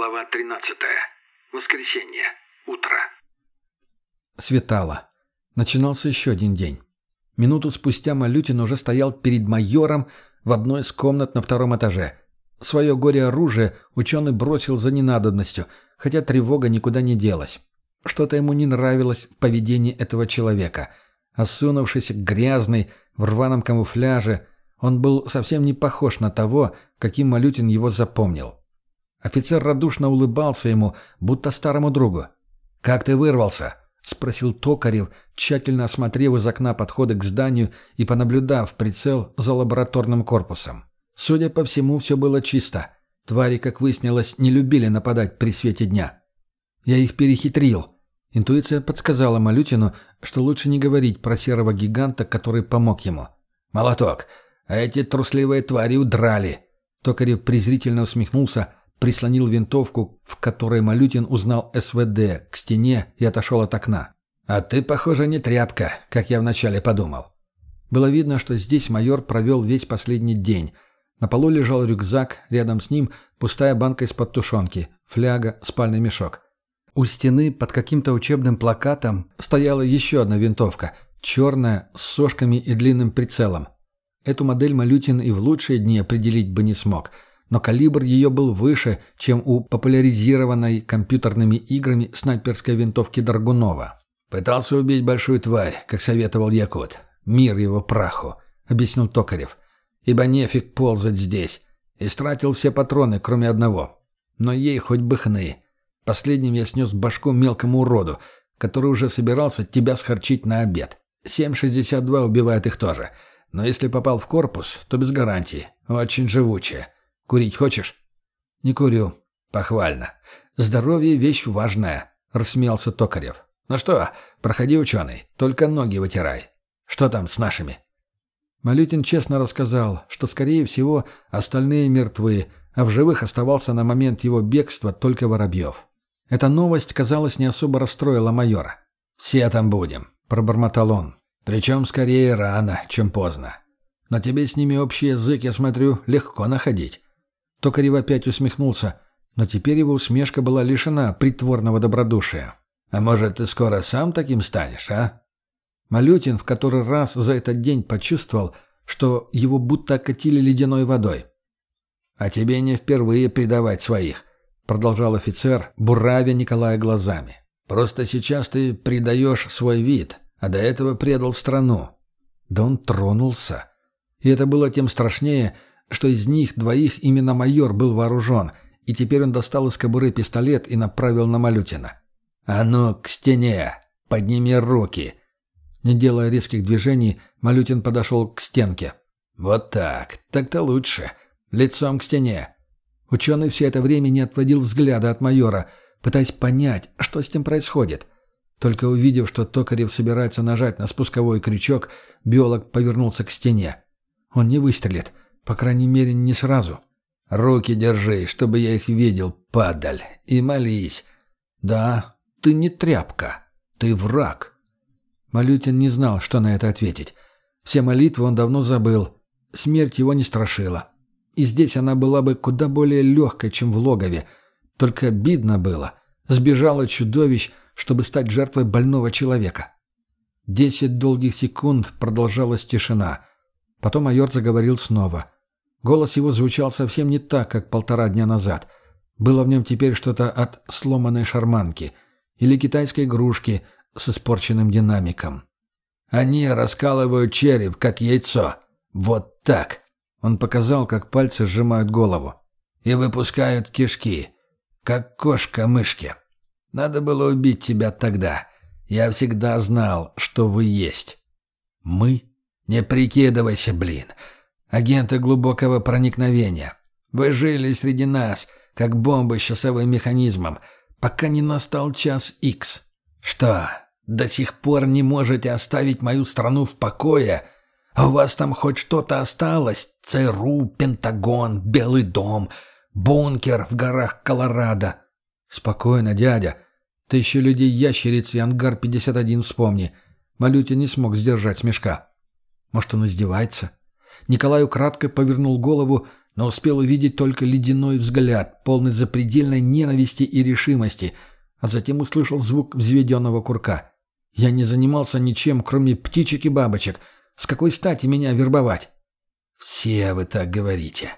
Глава 13. Воскресенье. Утро. Светало. Начинался еще один день. Минуту спустя Малютин уже стоял перед майором в одной из комнат на втором этаже. Свое горе-оружие ученый бросил за ненадобностью, хотя тревога никуда не делась. Что-то ему не нравилось в поведении этого человека. Осунувшийся, грязный, в рваном камуфляже, он был совсем не похож на того, каким Малютин его запомнил. Офицер радушно улыбался ему, будто старому другу. «Как ты вырвался?» — спросил Токарев, тщательно осмотрев из окна подходы к зданию и понаблюдав прицел за лабораторным корпусом. Судя по всему, все было чисто. Твари, как выяснилось, не любили нападать при свете дня. «Я их перехитрил». Интуиция подсказала Малютину, что лучше не говорить про серого гиганта, который помог ему. «Молоток! А эти трусливые твари удрали!» Токарев презрительно усмехнулся, прислонил винтовку, в которой Малютин узнал СВД, к стене и отошел от окна. «А ты, похоже, не тряпка, как я вначале подумал». Было видно, что здесь майор провел весь последний день. На полу лежал рюкзак, рядом с ним пустая банка из-под тушенки, фляга, спальный мешок. У стены под каким-то учебным плакатом стояла еще одна винтовка, черная, с сошками и длинным прицелом. Эту модель Малютин и в лучшие дни определить бы не смог – но калибр ее был выше, чем у популяризированной компьютерными играми снайперской винтовки Драгунова. «Пытался убить большую тварь, как советовал Якут. Мир его праху», — объяснил Токарев. «Ибо нефиг ползать здесь. Истратил все патроны, кроме одного. Но ей хоть бы хны. Последним я снес башку мелкому уроду, который уже собирался тебя схорчить на обед. 7,62 убивает их тоже. Но если попал в корпус, то без гарантии. Очень живучая. Курить хочешь?» «Не курю». «Похвально. Здоровье — вещь важная», — рассмеялся Токарев. «Ну что, проходи, ученый, только ноги вытирай. Что там с нашими?» Малютин честно рассказал, что, скорее всего, остальные мертвы, а в живых оставался на момент его бегства только Воробьев. Эта новость, казалось, не особо расстроила майора. «Все там будем», — пробормотал он. «Причем скорее рано, чем поздно. Но тебе с ними общий язык, я смотрю, легко находить. Токарев опять усмехнулся, но теперь его усмешка была лишена притворного добродушия. «А может, ты скоро сам таким станешь, а?» Малютин в который раз за этот день почувствовал, что его будто окатили ледяной водой. «А тебе не впервые предавать своих», — продолжал офицер, буравя Николая глазами. «Просто сейчас ты предаешь свой вид, а до этого предал страну». Да он тронулся. И это было тем страшнее, что из них двоих именно майор был вооружен, и теперь он достал из кобуры пистолет и направил на Малютина. «А ну, к стене! Подними руки!» Не делая резких движений, Малютин подошел к стенке. «Вот так, так-то лучше. Лицом к стене». Ученый все это время не отводил взгляда от майора, пытаясь понять, что с ним происходит. Только увидев, что Токарев собирается нажать на спусковой крючок, биолог повернулся к стене. Он не выстрелит. По крайней мере, не сразу. Руки держи, чтобы я их видел, падаль, и молись. Да, ты не тряпка, ты враг. Малютин не знал, что на это ответить. Все молитвы он давно забыл. Смерть его не страшила. И здесь она была бы куда более легкой, чем в логове. Только обидно было. Сбежало чудовищ, чтобы стать жертвой больного человека. Десять долгих секунд продолжалась тишина. Потом майор заговорил снова. Голос его звучал совсем не так, как полтора дня назад. Было в нем теперь что-то от сломанной шарманки или китайской игрушки с испорченным динамиком. «Они раскалывают череп, как яйцо. Вот так!» Он показал, как пальцы сжимают голову. «И выпускают кишки, как кошка мышки. Надо было убить тебя тогда. Я всегда знал, что вы есть». «Мы?» «Не прикидывайся, блин. Агенты глубокого проникновения. Вы жили среди нас, как бомбы с часовым механизмом, пока не настал час Икс. Что, до сих пор не можете оставить мою страну в покое? А у вас там хоть что-то осталось? ЦРУ, Пентагон, Белый дом, бункер в горах Колорадо. Спокойно, дядя. Ты еще людей-ящериц и ангар-51 вспомни. Малютин не смог сдержать смешка. Может, он издевается? Николай украдкой повернул голову но успел увидеть только ледяной взгляд, полный запредельной ненависти и решимости, а затем услышал звук взведенного курка. Я не занимался ничем, кроме птичек и бабочек. С какой стати меня вербовать? «Все вы так говорите.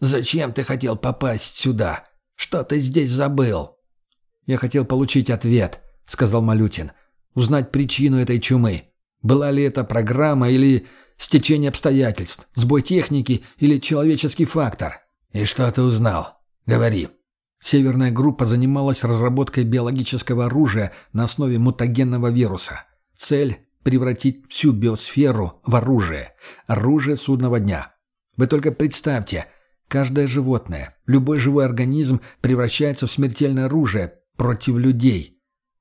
Зачем ты хотел попасть сюда? Что ты здесь забыл?» «Я хотел получить ответ», — сказал Малютин. «Узнать причину этой чумы. Была ли это программа или стечение обстоятельств, сбой техники или человеческий фактор?» «И что ты узнал? Говори». Северная группа занималась разработкой биологического оружия на основе мутагенного вируса. Цель – превратить всю биосферу в оружие. Оружие судного дня. Вы только представьте, каждое животное, любой живой организм превращается в смертельное оружие против людей.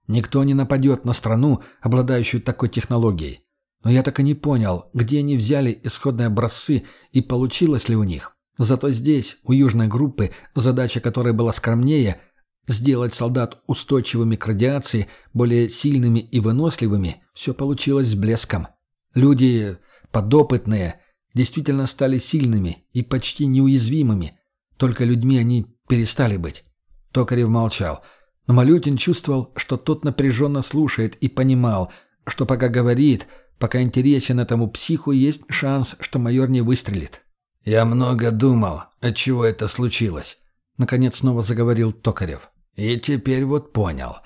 Никто не нападет на страну, обладающую такой технологией. Но я так и не понял, где они взяли исходные образцы и получилось ли у них. Зато здесь, у южной группы, задача которой была скромнее – сделать солдат устойчивыми к радиации, более сильными и выносливыми, все получилось с блеском. Люди подопытные действительно стали сильными и почти неуязвимыми, только людьми они перестали быть. Токарев молчал, но Малютин чувствовал, что тот напряженно слушает и понимал, что пока говорит, пока интересен этому психу, есть шанс, что майор не выстрелит. «Я много думал, отчего это случилось», — наконец снова заговорил Токарев. «И теперь вот понял.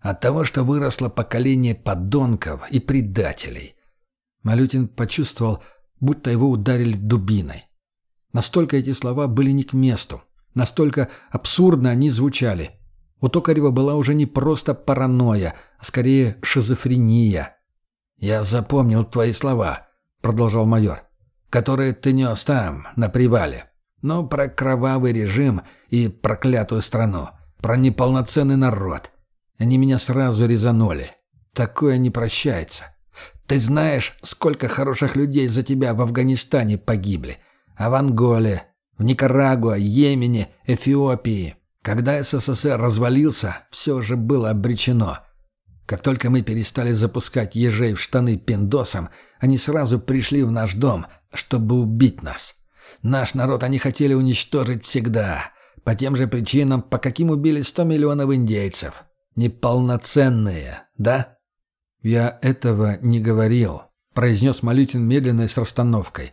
От того, что выросло поколение подонков и предателей». Малютин почувствовал, будто его ударили дубиной. Настолько эти слова были не к месту. Настолько абсурдно они звучали. У Токарева была уже не просто паранойя, а скорее шизофрения. «Я запомнил твои слова», — продолжал майор которые ты нес там, на привале. Ну, про кровавый режим и проклятую страну. Про неполноценный народ. Они меня сразу резанули. Такое не прощается. Ты знаешь, сколько хороших людей за тебя в Афганистане погибли. А в Анголе, в Никарагуа, Йемене, Эфиопии. Когда СССР развалился, все же было обречено. Как только мы перестали запускать ежей в штаны пиндосом, они сразу пришли в наш дом, чтобы убить нас. Наш народ они хотели уничтожить всегда, по тем же причинам, по каким убили сто миллионов индейцев. Неполноценные, да? «Я этого не говорил», — произнес Малютин медленно и с расстановкой.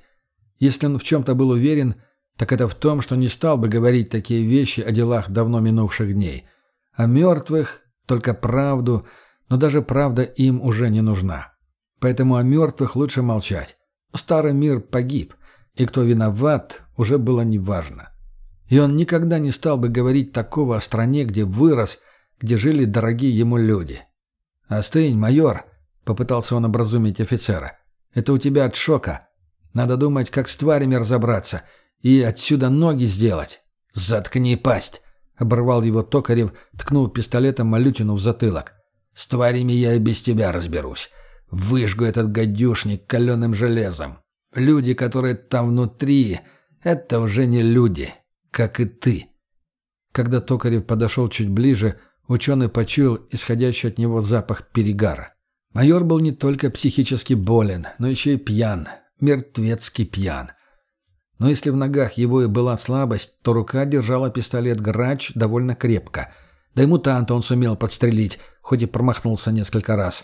Если он в чем-то был уверен, так это в том, что не стал бы говорить такие вещи о делах давно минувших дней. О мертвых, только правду — но даже правда им уже не нужна. Поэтому о мертвых лучше молчать. Старый мир погиб, и кто виноват, уже было неважно. И он никогда не стал бы говорить такого о стране, где вырос, где жили дорогие ему люди. «Остынь, майор», — попытался он образумить офицера. «Это у тебя от шока. Надо думать, как с тварями разобраться и отсюда ноги сделать». «Заткни пасть», — оборвал его Токарев, ткнул пистолетом Малютину в затылок. С тварями я и без тебя разберусь. Выжгу этот гадюшник каленым железом. Люди, которые там внутри, это уже не люди, как и ты». Когда Токарев подошел чуть ближе, ученый почуял исходящий от него запах перегара. Майор был не только психически болен, но еще и пьян, мертвецкий пьян. Но если в ногах его и была слабость, то рука держала пистолет «Грач» довольно крепко. Да и мутанта он сумел подстрелить, хоть и промахнулся несколько раз.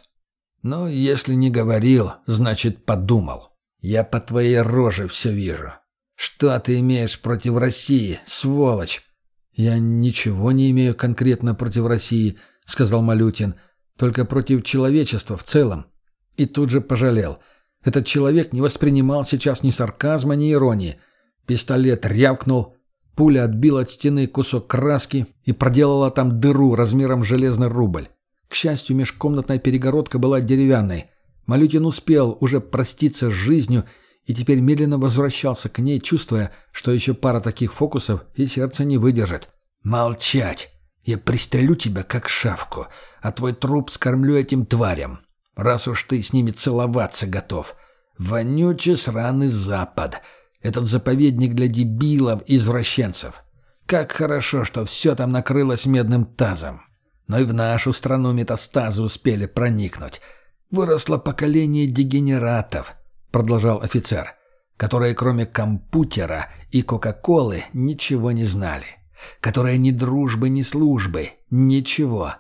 «Ну, если не говорил, значит, подумал. Я по твоей роже все вижу. Что ты имеешь против России, сволочь?» «Я ничего не имею конкретно против России», — сказал Малютин, «только против человечества в целом». И тут же пожалел. Этот человек не воспринимал сейчас ни сарказма, ни иронии. Пистолет рявкнул, пуля отбила от стены кусок краски и проделала там дыру размером железный рубль. К счастью, межкомнатная перегородка была деревянной. Малютин успел уже проститься с жизнью и теперь медленно возвращался к ней, чувствуя, что еще пара таких фокусов и сердце не выдержит. «Молчать! Я пристрелю тебя, как шавку, а твой труп скормлю этим тварям, раз уж ты с ними целоваться готов. Вонючий сраный запад! Этот заповедник для дебилов и извращенцев! Как хорошо, что все там накрылось медным тазом!» Но и в нашу страну метастазы успели проникнуть. Выросло поколение дегенератов, продолжал офицер, которые кроме компьютера и Кока-Колы ничего не знали, которые ни дружбы, ни службы, ничего.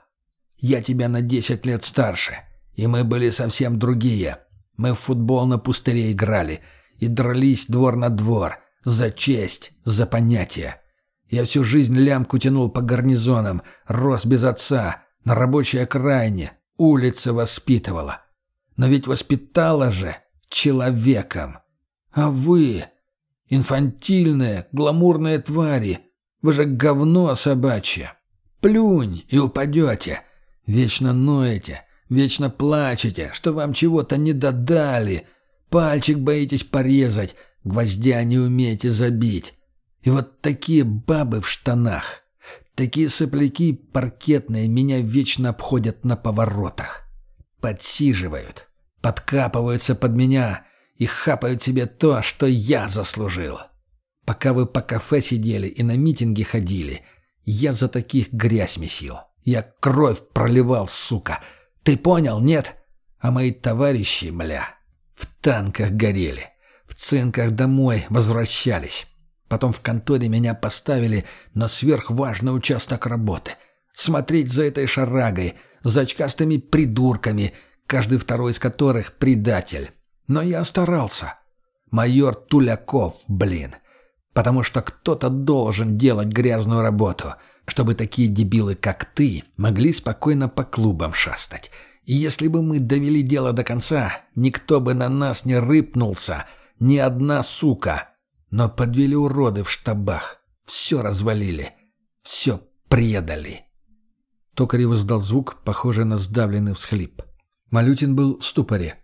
Я тебя на десять лет старше, и мы были совсем другие. Мы в футбол на пустыре играли и дрались двор на двор, за честь, за понятия. Я всю жизнь лямку тянул по гарнизонам, рос без отца, на рабочей окраине, улица воспитывала. Но ведь воспитала же человеком. А вы, инфантильные, гламурные твари, вы же говно собачье. Плюнь и упадете. Вечно ноете, вечно плачете, что вам чего-то не додали. Пальчик боитесь порезать, гвоздя не умеете забить. И вот такие бабы в штанах, такие сопляки паркетные меня вечно обходят на поворотах. Подсиживают, подкапываются под меня и хапают себе то, что я заслужил. Пока вы по кафе сидели и на митинги ходили, я за таких грязь месил. Я кровь проливал, сука. Ты понял, нет? А мои товарищи, мля, танках горели, в цинках домой возвращались. Потом в конторе меня поставили на сверхважный участок работы. Смотреть за этой шарагой, за очкастыми придурками, каждый второй из которых предатель. Но я старался. Майор Туляков, блин. Потому что кто-то должен делать грязную работу, чтобы такие дебилы, как ты, могли спокойно по клубам шастать. И если бы мы довели дело до конца, никто бы на нас не рыпнулся, ни одна сука. Но подвели уроды в штабах. Все развалили. Все предали. Токарев издал звук, похожий на сдавленный всхлип. Малютин был в ступоре.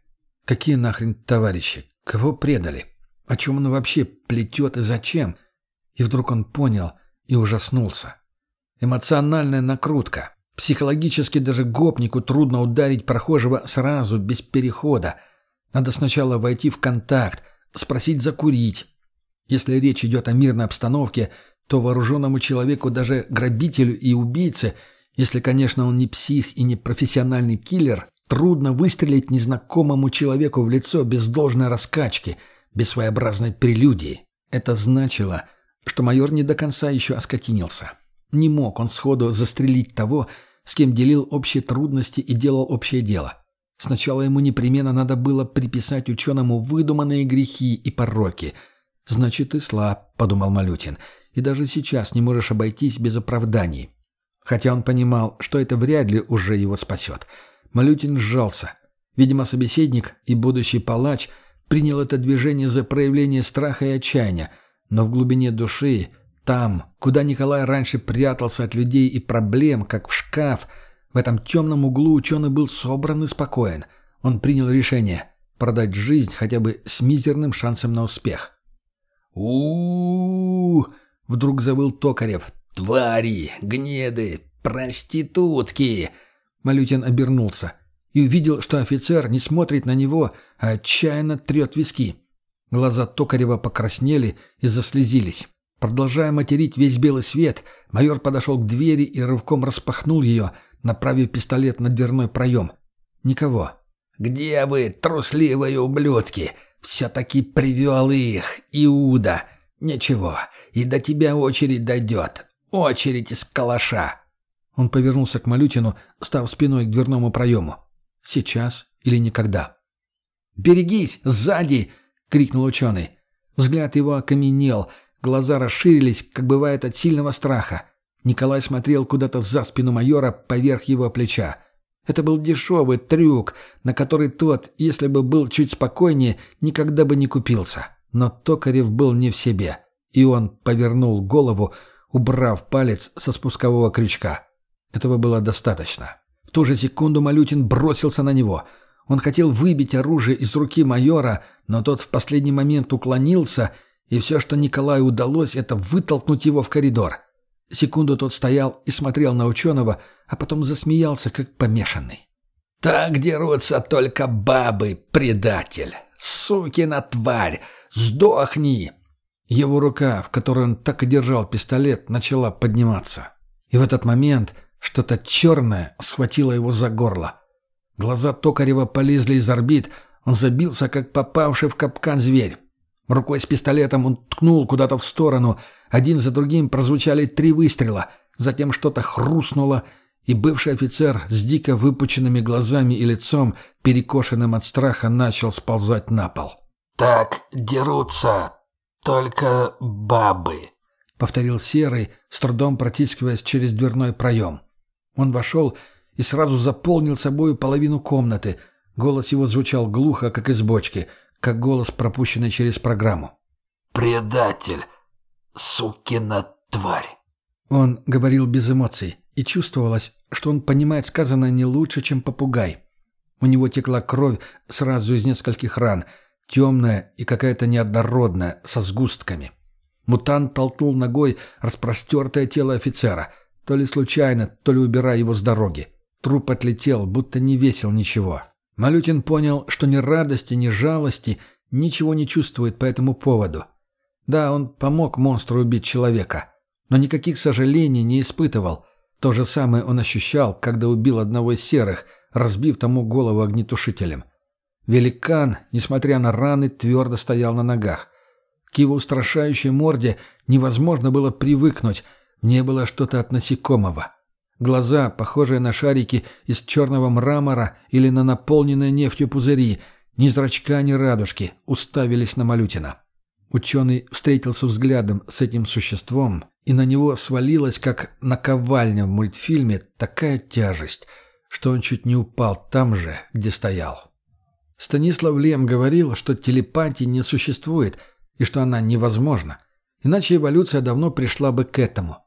Какие нахрен товарищи? Кого предали? О чем он вообще плетет и зачем? И вдруг он понял и ужаснулся. Эмоциональная накрутка. Психологически даже гопнику трудно ударить прохожего сразу, без перехода. Надо сначала войти в контакт, спросить закурить, если речь идет о мирной обстановке, то вооруженному человеку, даже грабителю и убийце, если, конечно, он не псих и не профессиональный киллер, трудно выстрелить незнакомому человеку в лицо без должной раскачки, без своеобразной прелюдии. Это значило, что майор не до конца еще оскотинился. Не мог он сходу застрелить того, с кем делил общие трудности и делал общее дело. Сначала ему непременно надо было приписать ученому выдуманные грехи и пороки – «Значит, ты слаб», — подумал Малютин, — «и даже сейчас не можешь обойтись без оправданий». Хотя он понимал, что это вряд ли уже его спасет. Малютин сжался. Видимо, собеседник и будущий палач принял это движение за проявление страха и отчаяния, но в глубине души, там, куда Николай раньше прятался от людей и проблем, как в шкаф, в этом темном углу ученый был собран и спокоен. Он принял решение продать жизнь хотя бы с мизерным шансом на успех у, вдруг завыл Токарев. «Твари! Гнеды! Проститутки!» Малютин обернулся и увидел, что офицер не смотрит на него, а отчаянно трет виски. Глаза Токарева покраснели и заслезились. Продолжая материть весь белый свет, майор подошел к двери и рывком распахнул ее, направив пистолет на дверной проем. Никого. «Где вы, трусливые ублюдки? Все-таки привел их, Иуда. Ничего, и до тебя очередь дойдет. Очередь из калаша. Он повернулся к Малютину, став спиной к дверному проему. Сейчас или никогда. «Берегись! Сзади!» — крикнул ученый. Взгляд его окаменел, глаза расширились, как бывает от сильного страха. Николай смотрел куда-то за спину майора поверх его плеча. Это был дешевый трюк, на который тот, если бы был чуть спокойнее, никогда бы не купился. Но Токарев был не в себе, и он повернул голову, убрав палец со спускового крючка. Этого было достаточно. В ту же секунду Малютин бросился на него. Он хотел выбить оружие из руки майора, но тот в последний момент уклонился, и все, что Николаю удалось, это вытолкнуть его в коридор. Секунду тот стоял и смотрел на ученого, а потом засмеялся, как помешанный. «Так дерутся только бабы, предатель! Сукина тварь! Сдохни!» Его рука, в которой он так и держал пистолет, начала подниматься. И в этот момент что-то черное схватило его за горло. Глаза Токарева полезли из орбит, он забился, как попавший в капкан зверь. Рукой с пистолетом он ткнул куда-то в сторону. Один за другим прозвучали три выстрела. Затем что-то хрустнуло, и бывший офицер с дико выпученными глазами и лицом, перекошенным от страха, начал сползать на пол. «Так дерутся только бабы», — повторил Серый, с трудом протискиваясь через дверной проем. Он вошел и сразу заполнил собою половину комнаты. Голос его звучал глухо, как из бочки, как голос, пропущенный через программу. «Предатель! Сукина тварь!» Он говорил без эмоций, и чувствовалось, что он понимает сказанное не лучше, чем попугай. У него текла кровь сразу из нескольких ран, темная и какая-то неоднородная, со сгустками. Мутант толкнул ногой распростертое тело офицера, то ли случайно, то ли убирая его с дороги. Труп отлетел, будто не весил ничего. Малютин понял, что ни радости, ни жалости ничего не чувствует по этому поводу. Да, он помог монстру убить человека, но никаких сожалений не испытывал. То же самое он ощущал, когда убил одного из серых, разбив тому голову огнетушителем. Великан, несмотря на раны, твердо стоял на ногах. К его устрашающей морде невозможно было привыкнуть, не было что-то от насекомого. Глаза, похожие на шарики из черного мрамора или на наполненные нефтью пузыри, ни зрачка, ни радужки, уставились на Малютина. Ученый встретился взглядом с этим существом, и на него свалилась, как наковальня в мультфильме, такая тяжесть, что он чуть не упал там же, где стоял. Станислав Лем говорил, что телепатии не существует – и что она невозможна. Иначе эволюция давно пришла бы к этому.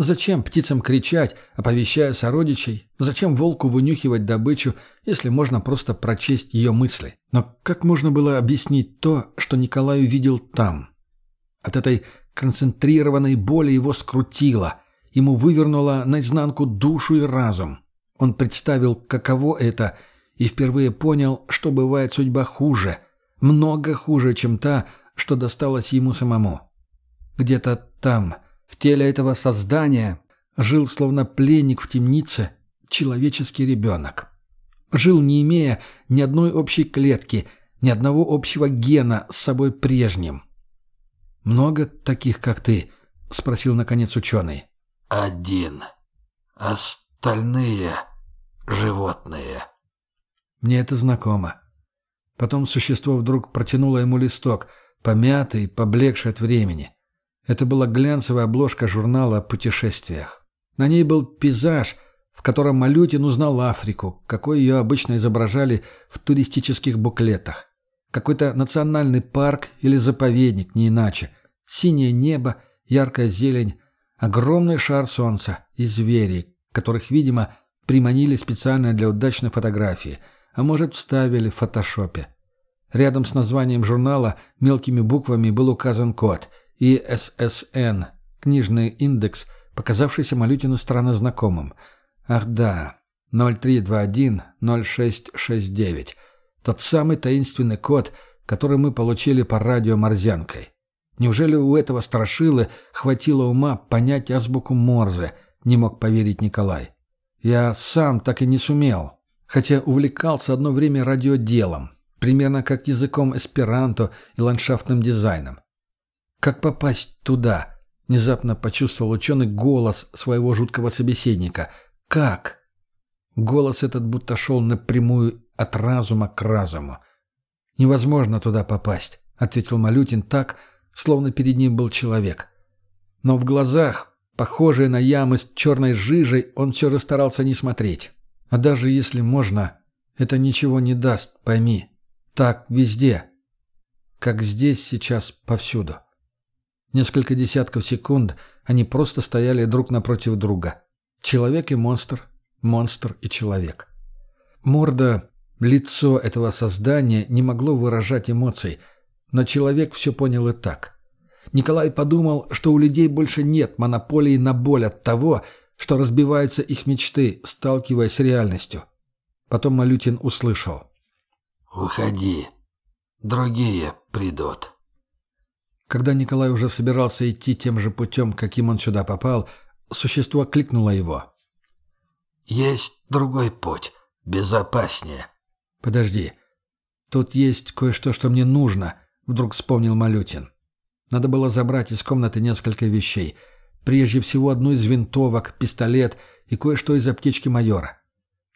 Зачем птицам кричать, оповещая сородичей? Зачем волку вынюхивать добычу, если можно просто прочесть ее мысли? Но как можно было объяснить то, что Николай увидел там? От этой концентрированной боли его скрутило, ему вывернуло наизнанку душу и разум. Он представил, каково это, и впервые понял, что бывает судьба хуже, много хуже, чем та, что досталось ему самому. Где-то там, в теле этого создания, жил словно пленник в темнице человеческий ребенок. Жил, не имея ни одной общей клетки, ни одного общего гена с собой прежним. «Много таких, как ты?» — спросил, наконец, ученый. «Один. Остальные — животные». Мне это знакомо. Потом существо вдруг протянуло ему листок — помятый, поблекший от времени. Это была глянцевая обложка журнала о путешествиях. На ней был пейзаж, в котором Малютин узнал Африку, какой ее обычно изображали в туристических буклетах. Какой-то национальный парк или заповедник, не иначе. Синее небо, яркая зелень, огромный шар солнца и звери, которых, видимо, приманили специально для удачной фотографии, а может, вставили в фотошопе. Рядом с названием журнала мелкими буквами был указан код ИССН, книжный индекс, показавшийся Малютину странно знакомым. Ах да, 0321-0669. Тот самый таинственный код, который мы получили по радио Морзянкой. Неужели у этого страшилы хватило ума понять азбуку Морзе, не мог поверить Николай. Я сам так и не сумел, хотя увлекался одно время радиоделом, Примерно как языком эсперанто и ландшафтным дизайном. Как попасть туда? Внезапно почувствовал ученый голос своего жуткого собеседника. Как? Голос этот будто шел напрямую от разума к разуму. «Невозможно туда попасть», — ответил Малютин так, словно перед ним был человек. Но в глазах, похожие на ямы с черной жижей, он все же старался не смотреть. А даже если можно, это ничего не даст, пойми. Так везде. Как здесь сейчас повсюду. Несколько десятков секунд они просто стояли друг напротив друга. Человек и монстр, монстр и человек. Морда, лицо этого создания не могло выражать эмоций, но человек все понял и так. Николай подумал, что у людей больше нет монополии на боль от того, что разбиваются их мечты, сталкиваясь с реальностью. Потом Малютин услышал. «Уходи. Другие придут». Когда Николай уже собирался идти тем же путем, каким он сюда попал, существо кликнуло его. «Есть другой путь. Безопаснее». «Подожди. Тут есть кое-что, что мне нужно», — вдруг вспомнил Малютин. Надо было забрать из комнаты несколько вещей. Прежде всего одну из винтовок, пистолет и кое-что из аптечки майора.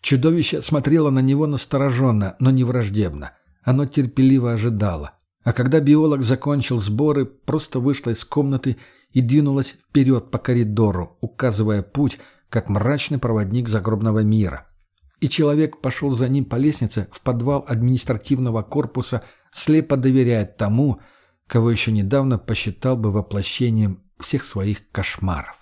Чудовище смотрело на него настороженно, но не враждебно. Оно терпеливо ожидало. А когда биолог закончил сборы, просто вышла из комнаты и двинулась вперед по коридору, указывая путь, как мрачный проводник загробного мира. И человек пошел за ним по лестнице в подвал административного корпуса, слепо доверяя тому, кого еще недавно посчитал бы воплощением всех своих кошмаров.